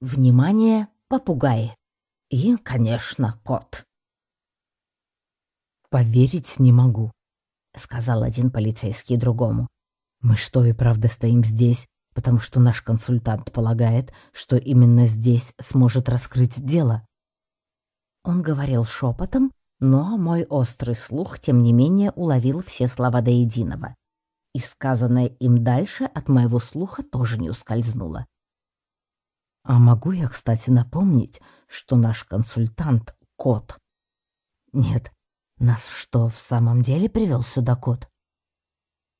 Внимание, попугай. И, конечно, кот. «Поверить не могу», — сказал один полицейский другому. «Мы что и правда стоим здесь, потому что наш консультант полагает, что именно здесь сможет раскрыть дело?» Он говорил шепотом, но мой острый слух, тем не менее, уловил все слова до единого. И сказанное им дальше от моего слуха тоже не ускользнуло. «А могу я, кстати, напомнить, что наш консультант — кот?» «Нет, нас что, в самом деле привел сюда кот?»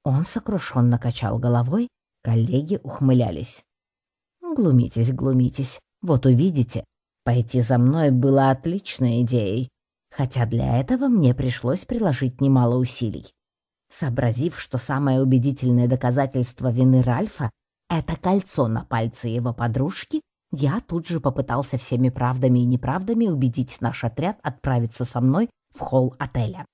Он сокрушенно качал головой, коллеги ухмылялись. «Глумитесь, глумитесь, вот увидите, пойти за мной было отличной идеей, хотя для этого мне пришлось приложить немало усилий. Сообразив, что самое убедительное доказательство вины Ральфа — это кольцо на пальце его подружки, я тут же попытался всеми правдами и неправдами убедить наш отряд отправиться со мной в холл отеля.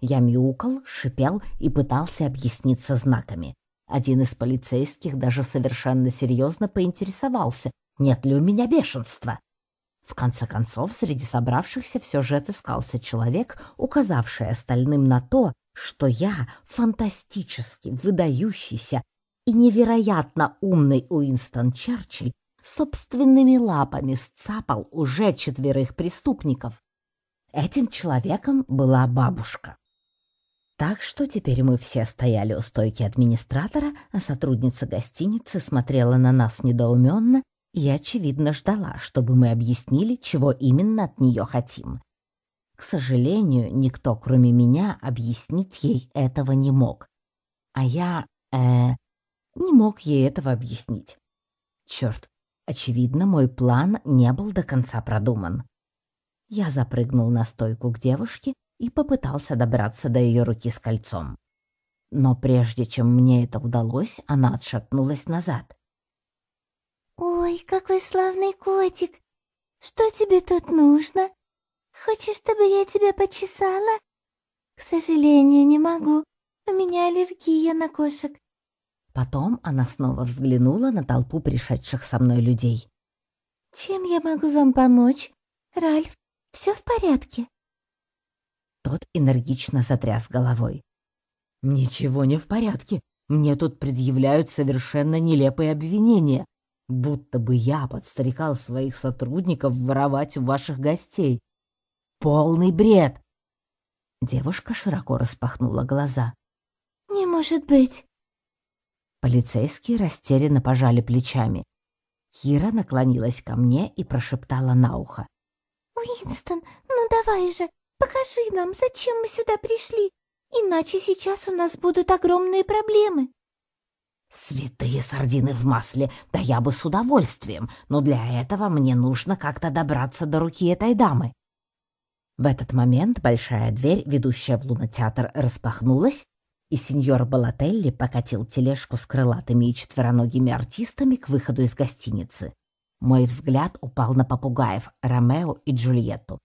Я мяукал, шипел и пытался объясниться знаками. Один из полицейских даже совершенно серьезно поинтересовался, нет ли у меня бешенства. В конце концов, среди собравшихся все же отыскался человек, указавший остальным на то, что я фантастически выдающийся и невероятно умный Уинстон Черчилль собственными лапами сцапал уже четверых преступников. Этим человеком была бабушка. Так что теперь мы все стояли у стойки администратора, а сотрудница гостиницы смотрела на нас недоуменно и, очевидно, ждала, чтобы мы объяснили, чего именно от нее хотим. К сожалению, никто, кроме меня, объяснить ей этого не мог. А я, э, не мог ей этого объяснить. Черт, очевидно, мой план не был до конца продуман. Я запрыгнул на стойку к девушке и попытался добраться до ее руки с кольцом. Но прежде чем мне это удалось, она отшатнулась назад. «Ой, какой славный котик! Что тебе тут нужно? Хочешь, чтобы я тебя почесала?» «К сожалению, не могу. У меня аллергия на кошек». Потом она снова взглянула на толпу пришедших со мной людей. «Чем я могу вам помочь? Ральф, все в порядке?» Тот энергично затряс головой. «Ничего не в порядке. Мне тут предъявляют совершенно нелепые обвинения будто бы я подстрекал своих сотрудников воровать у ваших гостей. Полный бред!» Девушка широко распахнула глаза. «Не может быть!» Полицейские растерянно пожали плечами. Кира наклонилась ко мне и прошептала на ухо. «Уинстон, ну давай же, покажи нам, зачем мы сюда пришли, иначе сейчас у нас будут огромные проблемы». «Святые сардины в масле! Да я бы с удовольствием, но для этого мне нужно как-то добраться до руки этой дамы». В этот момент большая дверь, ведущая в лунотеатр, распахнулась, и сеньор Балателли покатил тележку с крылатыми и четвероногими артистами к выходу из гостиницы. Мой взгляд упал на попугаев Ромео и Джульетту.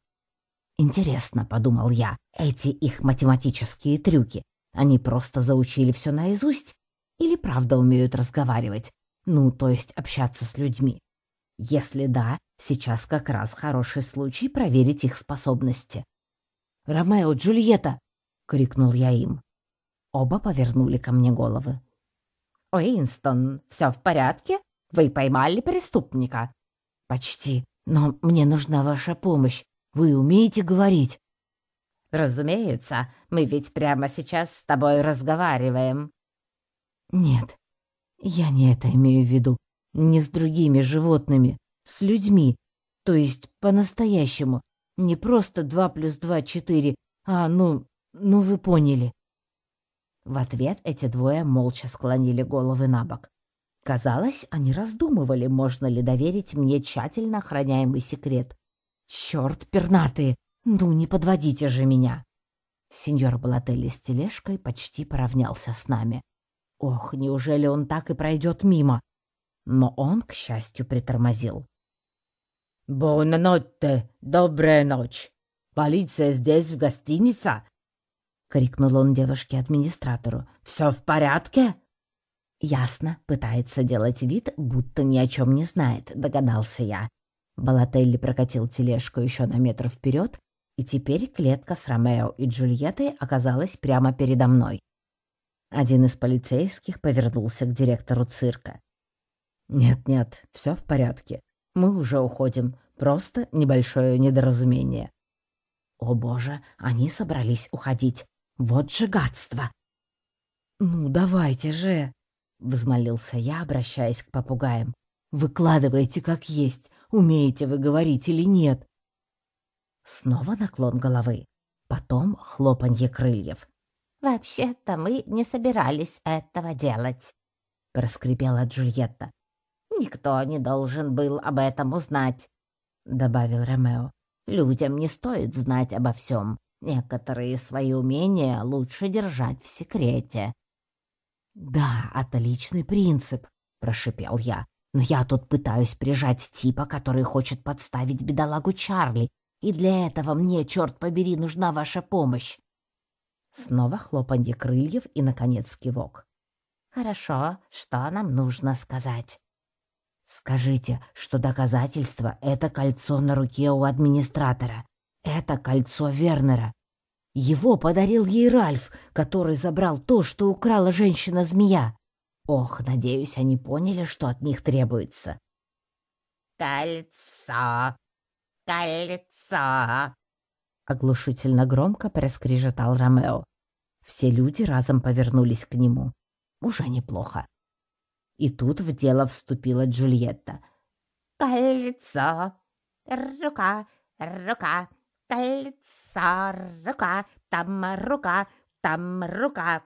«Интересно», — подумал я, — «эти их математические трюки, они просто заучили все наизусть или правда умеют разговаривать? Ну, то есть общаться с людьми. Если да, сейчас как раз хороший случай проверить их способности. «Ромео, Джульетта!» — крикнул я им. Оба повернули ко мне головы. «Уинстон, все в порядке? Вы поймали преступника?» «Почти. Но мне нужна ваша помощь. Вы умеете говорить?» «Разумеется. Мы ведь прямо сейчас с тобой разговариваем. Нет, я не это имею в виду. Не с другими животными, с людьми. То есть по-настоящему. Не просто два плюс два — четыре, а, ну, ну вы поняли. В ответ эти двое молча склонили головы на бок. Казалось, они раздумывали, можно ли доверить мне тщательно охраняемый секрет. Черт, пернатые, ну не подводите же меня. Сеньор Балателли с тележкой почти поравнялся с нами. Ох, неужели он так и пройдет мимо? Но он, к счастью, притормозил. «Бонанотте! Добрая ночь! Полиция здесь, в гостинице?» — крикнул он девушке-администратору. «Все в порядке?» Ясно, пытается делать вид, будто ни о чем не знает, догадался я. Балателли прокатил тележку еще на метр вперед, и теперь клетка с Ромео и Джульеттой оказалась прямо передо мной. Один из полицейских повернулся к директору цирка. «Нет-нет, все в порядке. Мы уже уходим. Просто небольшое недоразумение». «О боже, они собрались уходить. Вот же гадство!» «Ну, давайте же!» — взмолился я, обращаясь к попугаям. «Выкладывайте как есть. Умеете вы говорить или нет?» Снова наклон головы. Потом хлопанье крыльев. «Вообще-то мы не собирались этого делать», — проскрипела Джульетта. «Никто не должен был об этом узнать», — добавил Ромео. «Людям не стоит знать обо всем. Некоторые свои умения лучше держать в секрете». «Да, отличный принцип», — прошипел я. «Но я тут пытаюсь прижать типа, который хочет подставить бедолагу Чарли, и для этого мне, черт побери, нужна ваша помощь». Снова хлопанье крыльев и, наконец, кивок. «Хорошо, что нам нужно сказать?» «Скажите, что доказательство — это кольцо на руке у администратора. Это кольцо Вернера. Его подарил ей Ральф, который забрал то, что украла женщина-змея. Ох, надеюсь, они поняли, что от них требуется. «Кольцо! Кольцо!» Оглушительно громко проскрежетал Ромео. Все люди разом повернулись к нему. Уже неплохо. И тут в дело вступила Джульетта. «Кольцо! Рука! Рука! Кольцо, рука, там рука, там рука.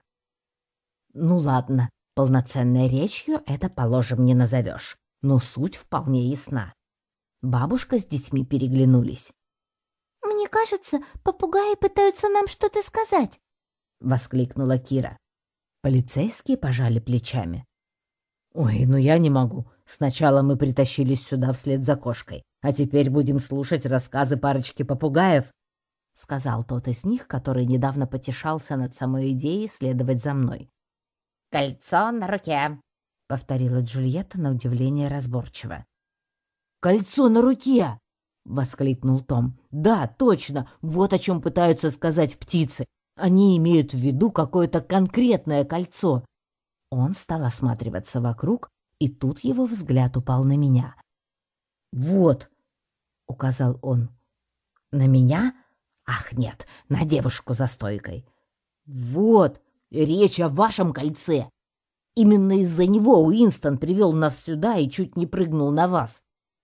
Ну ладно, полноценной речью это, положим, не назовешь, но суть вполне ясна. Бабушка с детьми переглянулись. «Мне кажется, попугаи пытаются нам что-то сказать», — воскликнула Кира. Полицейские пожали плечами. «Ой, ну я не могу. Сначала мы притащились сюда вслед за кошкой, а теперь будем слушать рассказы парочки попугаев», — сказал тот из них, который недавно потешался над самой идеей следовать за мной. «Кольцо на руке», — повторила Джульетта на удивление разборчиво. «Кольцо на руке!» — воскликнул Том. «Да, точно, вот о чем пытаются сказать птицы. Они имеют в виду какое-то конкретное кольцо». Он стал осматриваться вокруг, и тут его взгляд упал на меня. «Вот!» — указал он. «На меня? Ах, нет, на девушку за стойкой. Вот, речь о вашем кольце. Именно из-за него Уинстон привел нас сюда и чуть не прыгнул на вас.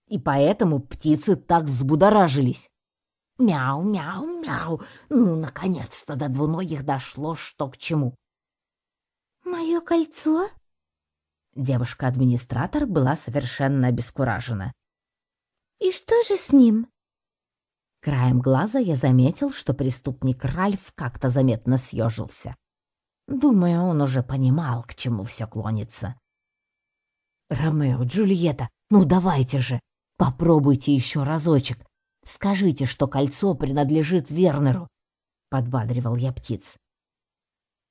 И поэтому птицы так взбудоражились. Мяу, мяу, мяу. Ну, наконец-то до двуногих дошло, что к чему. «Мое кольцо?» Девушка-администратор была совершенно обескуражена. «И что же с ним?» Краем глаза я заметил, что преступник Ральф как-то заметно съежился. Думаю, он уже понимал, к чему все клонится. «Ромео, Джульетта, ну давайте же, попробуйте еще разочек. Скажите, что кольцо принадлежит Вернеру», — подбадривал я птиц.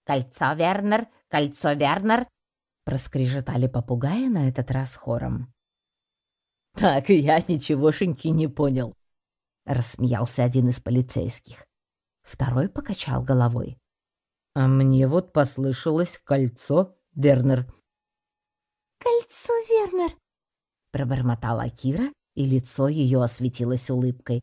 «Кольцо Вернер, кольцо Вернер!» — проскрежетали попугаи на этот раз хором. «Так я ничегошеньки не понял», — рассмеялся один из полицейских. Второй покачал головой. «А мне вот послышалось кольцо, Вернер». «Кольцо, Вернер», — пробормотала Кира, и лицо ее осветилось улыбкой.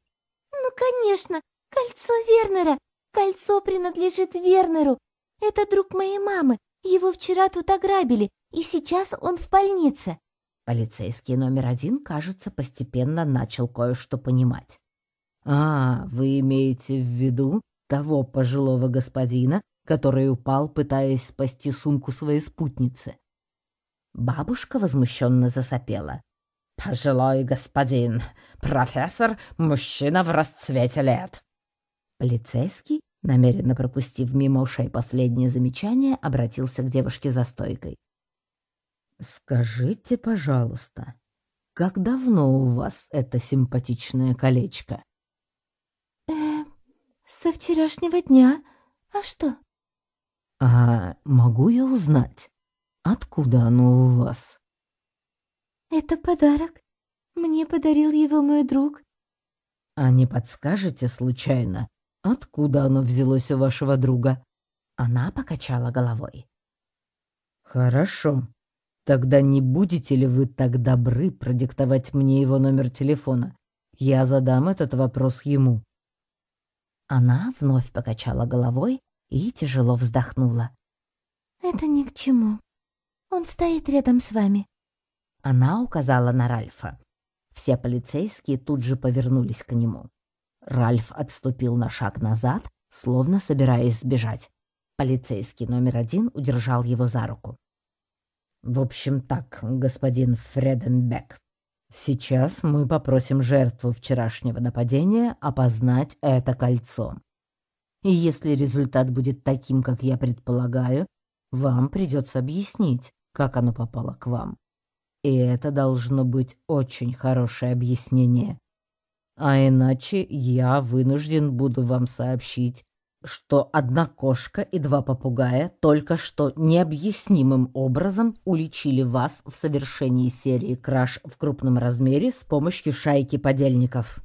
«Ну, конечно, кольцо Вернера! Кольцо принадлежит Вернеру! Это друг моей мамы. Его вчера тут ограбили, и сейчас он в больнице». Полицейский номер один, кажется, постепенно начал кое-что понимать. «А, вы имеете в виду того пожилого господина, который упал, пытаясь спасти сумку своей спутницы?» Бабушка возмущенно засопела. «Пожилой господин, профессор, мужчина в расцвете лет». Полицейский Намеренно пропустив мимо ушей последнее замечание, обратился к девушке за стойкой. «Скажите, пожалуйста, как давно у вас это симпатичное колечко?» «Э, со вчерашнего дня. А что?» «А могу я узнать, Откуда оно у вас? Это подарок. Мне подарил его мой друг. А не подскажете случайно, откуда оно взялось у вашего друга? Она покачала головой. Хорошо. Тогда не будете ли вы так добры продиктовать мне его номер телефона? Я задам этот вопрос ему. Она вновь покачала головой и тяжело вздохнула. Это ни к чему. Он стоит рядом с вами. Она указала на Ральфа. Все полицейские тут же повернулись к нему. Ральф отступил на шаг назад, словно собираясь сбежать. Полицейский номер один удержал его за руку. «В общем так, господин Фреденбек, сейчас мы попросим жертву вчерашнего нападения опознать это кольцо. И если результат будет таким, как я предполагаю, вам придется объяснить, как оно попало к вам. И это должно быть очень хорошее объяснение. А иначе я вынужден буду вам сообщить, что одна кошка и два попугая только что необъяснимым образом уличили вас в совершении серии краж в крупном размере с помощью шайки подельников.